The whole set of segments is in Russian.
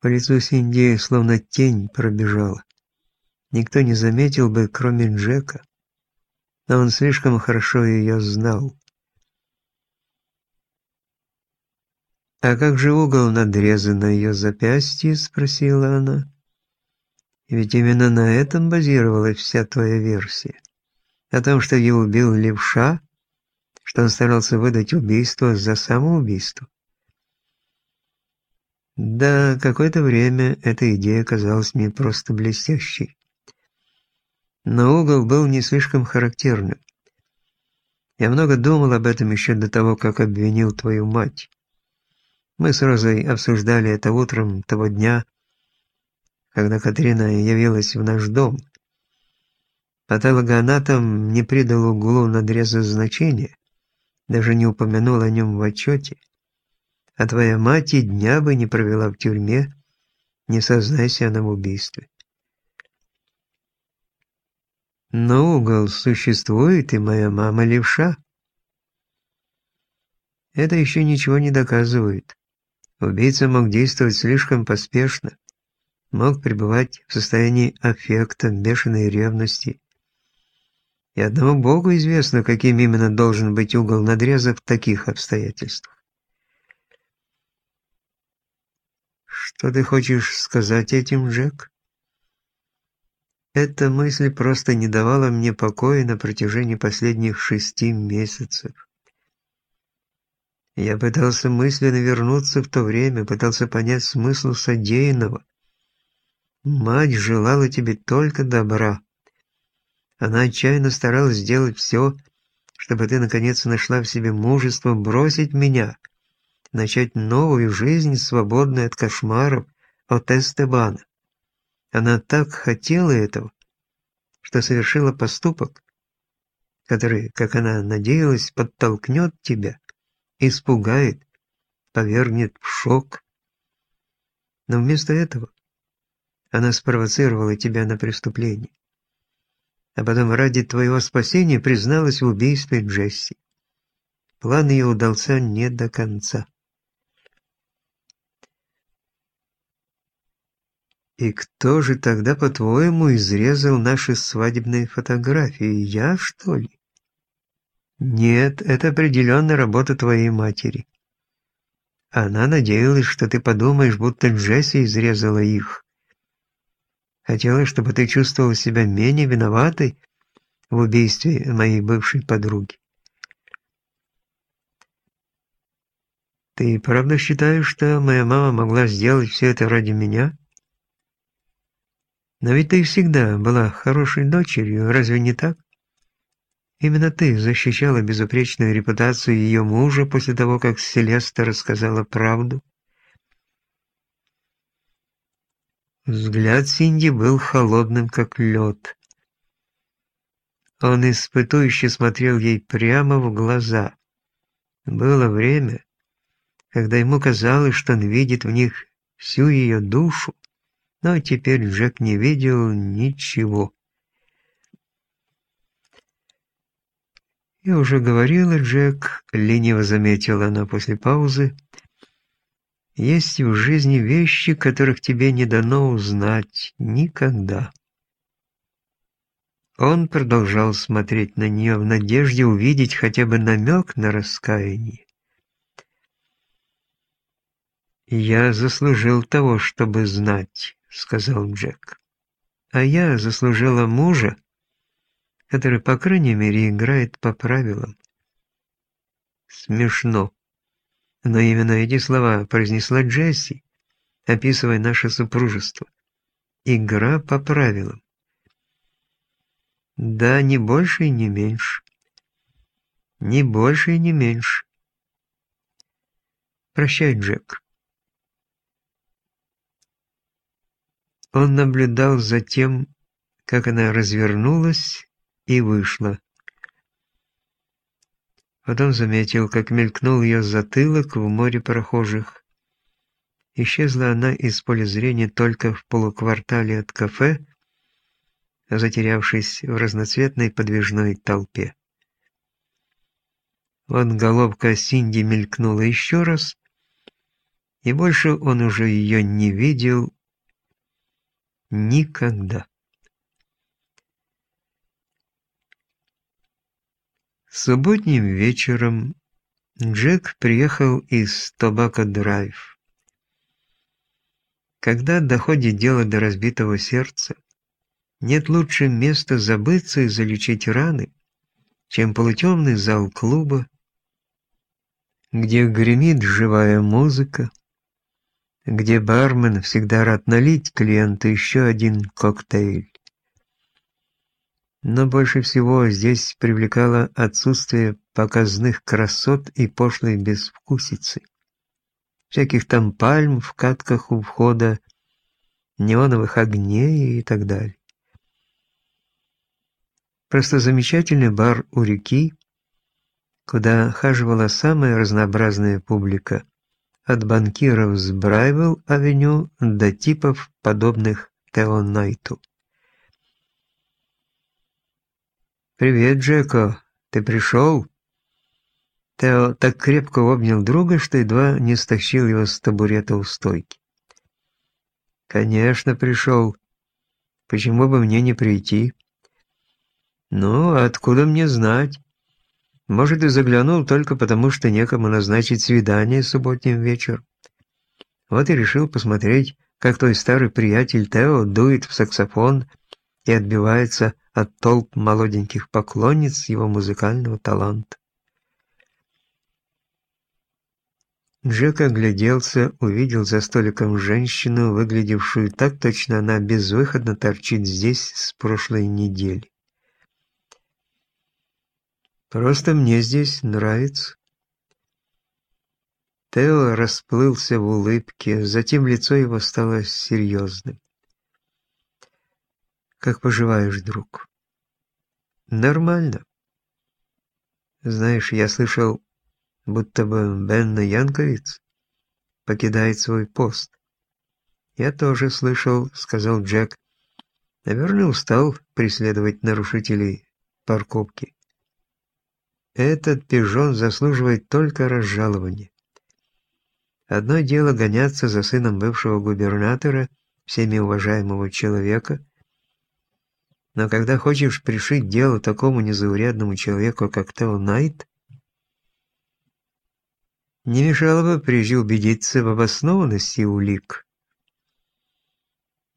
По лицу Синди словно тень пробежала. Никто не заметил бы, кроме Джека, но он слишком хорошо ее знал. «А как же угол надрезан на ее запястье?» — спросила она. «Ведь именно на этом базировалась вся твоя версия. О том, что ее убил левша, что он старался выдать убийство за самоубийство. Да, какое-то время эта идея казалась мне просто блестящей. Но угол был не слишком характерным. Я много думал об этом еще до того, как обвинил твою мать. Мы с Розой обсуждали это утром того дня, когда Катрина явилась в наш дом. Патологоанатом не придал углу надреза значения, даже не упомянул о нем в отчете а твоя мать и дня бы не провела в тюрьме, не сознайся она в убийстве. Но угол существует, и моя мама левша. Это еще ничего не доказывает. Убийца мог действовать слишком поспешно, мог пребывать в состоянии аффекта, бешеной ревности. И одному Богу известно, каким именно должен быть угол надреза в таких обстоятельствах. Что ты хочешь сказать этим, Джек? Эта мысль просто не давала мне покоя на протяжении последних шести месяцев. Я пытался мысленно вернуться в то время, пытался понять смысл содеянного. Мать желала тебе только добра. Она отчаянно старалась сделать все, чтобы ты наконец нашла в себе мужество бросить меня — начать новую жизнь, свободную от кошмаров, от Эстебана. Она так хотела этого, что совершила поступок, который, как она надеялась, подтолкнет тебя, испугает, повергнет в шок. Но вместо этого она спровоцировала тебя на преступление. А потом ради твоего спасения призналась в убийстве Джесси. План ее удался не до конца. «И кто же тогда, по-твоему, изрезал наши свадебные фотографии? Я, что ли?» «Нет, это определенно работа твоей матери. Она надеялась, что ты подумаешь, будто Джесси изрезала их. Хотела, чтобы ты чувствовал себя менее виноватой в убийстве моей бывшей подруги. Ты правда считаешь, что моя мама могла сделать все это ради меня?» Но ведь ты всегда была хорошей дочерью, разве не так? Именно ты защищала безупречную репутацию ее мужа после того, как Селеста рассказала правду. Взгляд Синди был холодным, как лед. Он испытующе смотрел ей прямо в глаза. Было время, когда ему казалось, что он видит в них всю ее душу, но теперь Джек не видел ничего. «Я уже говорила, Джек», — лениво заметила она после паузы, «есть в жизни вещи, которых тебе не дано узнать никогда». Он продолжал смотреть на нее в надежде увидеть хотя бы намек на раскаяние. «Я заслужил того, чтобы знать», — сказал Джек. «А я заслужила мужа, который, по крайней мере, играет по правилам». Смешно. Но именно эти слова произнесла Джесси, описывая наше супружество. Игра по правилам. Да, не больше и не меньше. Не больше и не меньше. Прощай, Джек. Он наблюдал за тем, как она развернулась и вышла. Потом заметил, как мелькнул ее затылок в море прохожих. Исчезла она из поля зрения только в полуквартале от кафе, затерявшись в разноцветной подвижной толпе. Вот головка Синди мелькнула еще раз, и больше он уже ее не видел никогда. Субботним вечером Джек приехал из Тобако-Драйв. Когда доходит дело до разбитого сердца, нет лучше места забыться и залечить раны, чем полутемный зал клуба, где гремит живая музыка, где бармен всегда рад налить клиенту еще один коктейль. Но больше всего здесь привлекало отсутствие показных красот и пошлой безвкусицы. Всяких там пальм в катках у входа, неоновых огней и так далее. Просто замечательный бар у реки, куда хаживала самая разнообразная публика, от банкиров с Брайвелл-авеню до типов, подобных Тео Найту. «Привет, Джеко, ты пришел?» Тео так крепко обнял друга, что едва не стащил его с табурета у стойки. «Конечно, пришел. Почему бы мне не прийти?» «Ну, откуда мне знать? Может, и заглянул только потому, что некому назначить свидание субботним вечером. Вот и решил посмотреть, как твой старый приятель Тео дует в саксофон и отбивается от толп молоденьких поклонниц его музыкального таланта. Джек огляделся, увидел за столиком женщину, выглядевшую так точно она безвыходно торчит здесь с прошлой недели. Просто мне здесь нравится. Тео расплылся в улыбке, затем лицо его стало серьезным. «Как поживаешь, друг?» «Нормально. Знаешь, я слышал, будто бы Бенна Янковиц покидает свой пост». «Я тоже слышал», — сказал Джек. «Наверное, устал преследовать нарушителей парковки». Этот пижон заслуживает только разжалования. Одно дело гоняться за сыном бывшего губернатора, всеми уважаемого человека, но когда хочешь пришить дело такому незаурядному человеку, как Тео Найт, не мешало бы прежде убедиться в обоснованности улик.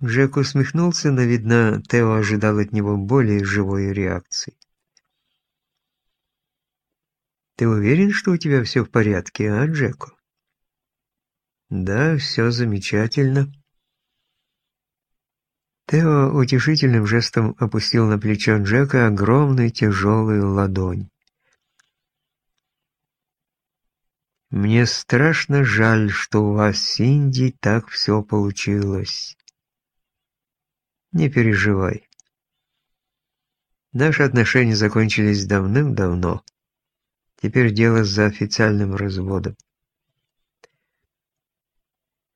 Джек усмехнулся, но, видно, Тео ожидал от него более живой реакции. Ты уверен, что у тебя все в порядке, а, Джеко? Да, все замечательно. Тео утешительным жестом опустил на плечо Джека огромную тяжелую ладонь. «Мне страшно жаль, что у вас с Инди так все получилось. Не переживай. Наши отношения закончились давным-давно». Теперь дело за официальным разводом.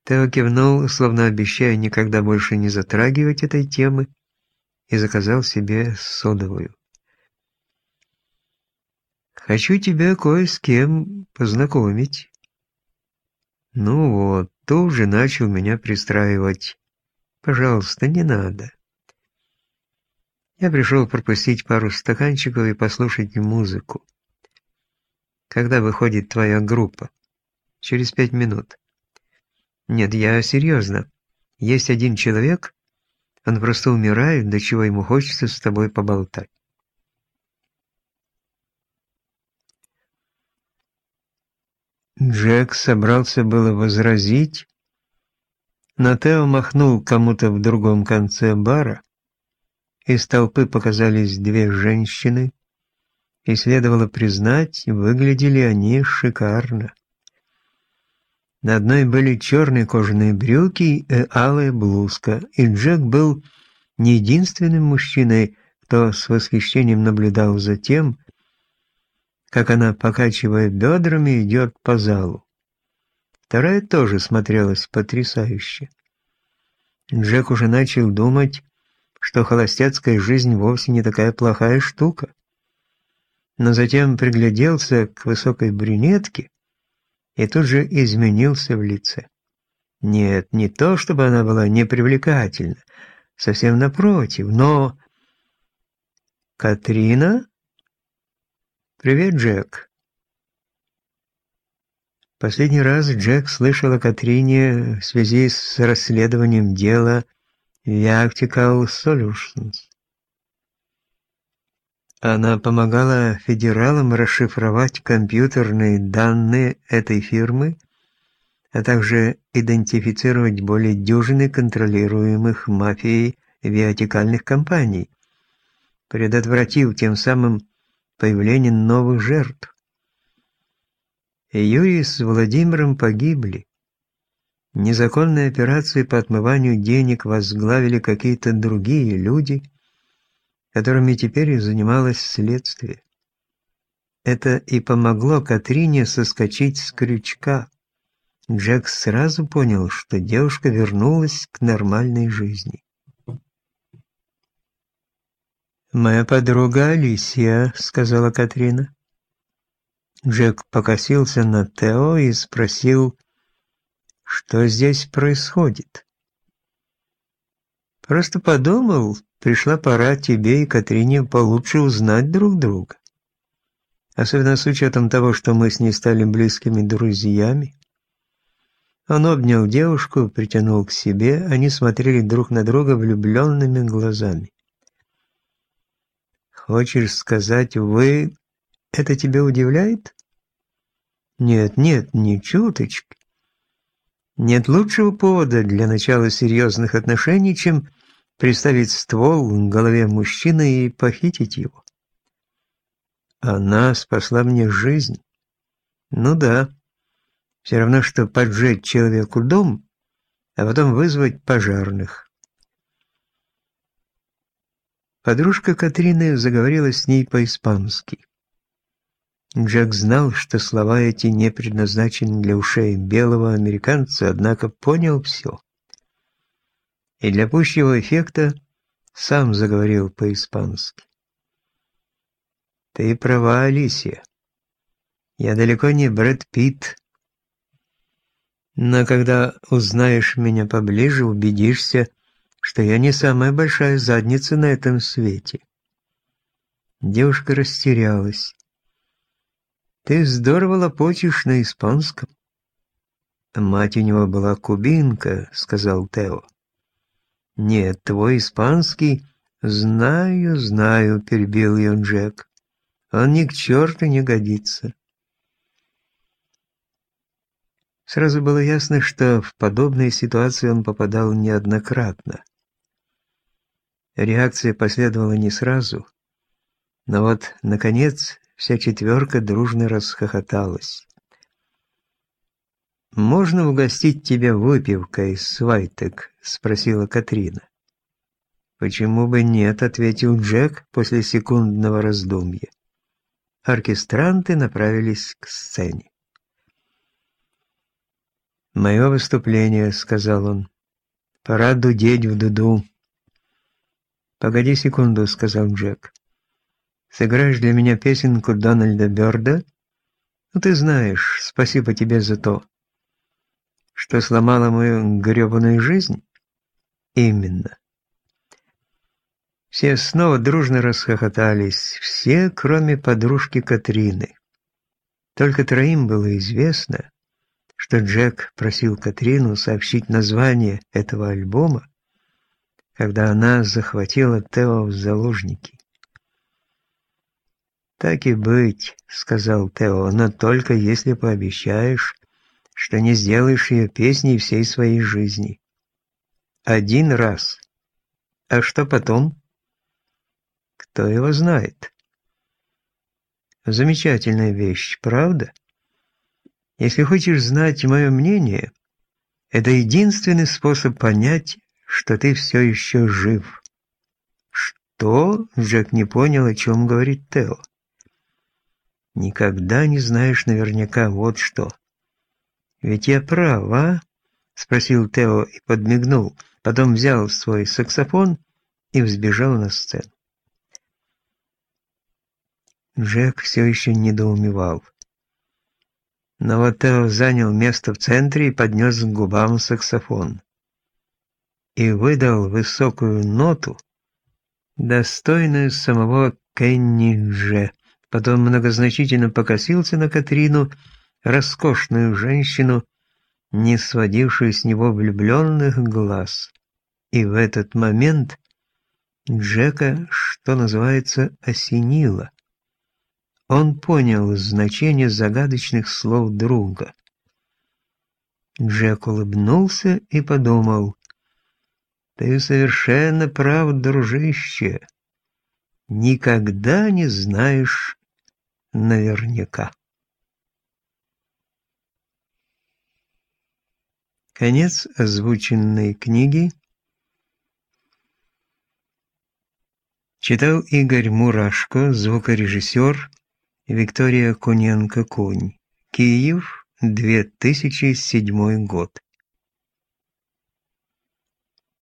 Тео кивнул, словно обещая никогда больше не затрагивать этой темы, и заказал себе содовую. «Хочу тебя кое с кем познакомить». «Ну вот, ты уже начал меня пристраивать. Пожалуйста, не надо». Я пришел пропустить пару стаканчиков и послушать музыку. Когда выходит твоя группа? Через пять минут. Нет, я серьезно. Есть один человек, он просто умирает, до чего ему хочется с тобой поболтать. Джек собрался было возразить, но Тео махнул кому-то в другом конце бара. Из толпы показались две женщины, и следовало признать, выглядели они шикарно. На одной были черные кожаные брюки и алая блузка, и Джек был не единственным мужчиной, кто с восхищением наблюдал за тем, как она, покачивая бедрами, идет по залу. Вторая тоже смотрелась потрясающе. Джек уже начал думать, что холостяцкая жизнь вовсе не такая плохая штука но затем пригляделся к высокой брюнетке и тут же изменился в лице. Нет, не то, чтобы она была непривлекательна, совсем напротив, но... Катрина? Привет, Джек. Последний раз Джек слышал о Катрине в связи с расследованием дела Viactical Solutions. Она помогала федералам расшифровать компьютерные данные этой фирмы, а также идентифицировать более дюжины контролируемых мафией виатикальных компаний, предотвратив тем самым появление новых жертв. Юрий с Владимиром погибли. Незаконные операции по отмыванию денег возглавили какие-то другие люди, которыми теперь занималось следствие. Это и помогло Катрине соскочить с крючка. Джек сразу понял, что девушка вернулась к нормальной жизни. «Моя подруга Алисия», — сказала Катрина. Джек покосился на Тео и спросил, что здесь происходит. «Просто подумал, пришла пора тебе и Катрине получше узнать друг друга. Особенно с учетом того, что мы с ней стали близкими друзьями». Он обнял девушку, притянул к себе, они смотрели друг на друга влюбленными глазами. «Хочешь сказать, вы это тебя удивляет? Нет, нет, ни чуточки. Нет лучшего повода для начала серьезных отношений, чем приставить ствол к голове мужчины и похитить его. Она спасла мне жизнь. Ну да, все равно, что поджечь человеку дом, а потом вызвать пожарных. Подружка Катрины заговорила с ней по-испански. Джек знал, что слова эти не предназначены для ушей белого американца, однако понял все. И для пущего эффекта сам заговорил по-испански. «Ты права, Алисия. Я далеко не Брэд Питт. Но когда узнаешь меня поближе, убедишься, что я не самая большая задница на этом свете». Девушка растерялась. Ты здорово лопочешь на испанском. Мать у него была кубинка, сказал Тео. Нет, твой испанский... Знаю, знаю, перебил ее Джек. Он ни к черту не годится. Сразу было ясно, что в подобные ситуации он попадал неоднократно. Реакция последовала не сразу, но вот, наконец, Вся четверка дружно расхохоталась. «Можно угостить тебя выпивкой, Свайтек?» — спросила Катрина. «Почему бы нет?» — ответил Джек после секундного раздумья. Оркестранты направились к сцене. «Мое выступление», — сказал он. «Пора дудеть в дуду». «Погоди секунду», — сказал Джек. Сыграешь для меня песенку Дональда Бёрда? Ну, ты знаешь, спасибо тебе за то, что сломала мою грёбаную жизнь? Именно. Все снова дружно расхохотались, все, кроме подружки Катрины. Только троим было известно, что Джек просил Катрину сообщить название этого альбома, когда она захватила Тео в заложники. «Так и быть», — сказал Тео, — «но только если пообещаешь, что не сделаешь ее песней всей своей жизни. Один раз. А что потом? Кто его знает?» Замечательная вещь, правда? Если хочешь знать мое мнение, это единственный способ понять, что ты все еще жив. Что? Джек не понял, о чем говорит Тео. Никогда не знаешь наверняка вот что. Ведь я прав, а? Спросил Тео и подмигнул, потом взял свой саксофон и взбежал на сцену. Джек все еще недоумевал. Но вот Тео занял место в центре и поднес к губам саксофон. И выдал высокую ноту, достойную самого Кенни Дже. Потом многозначительно покосился на Катрину, роскошную женщину, не сводившую с него влюбленных глаз. И в этот момент Джека, что называется, осенило. Он понял значение загадочных слов друга. Джек улыбнулся и подумал, «Ты совершенно прав, дружище. Никогда не знаешь наверняка». Конец озвученной книги. Читал Игорь Мурашко, звукорежиссер Виктория Куненко-Кунь. Киев, 2007 год.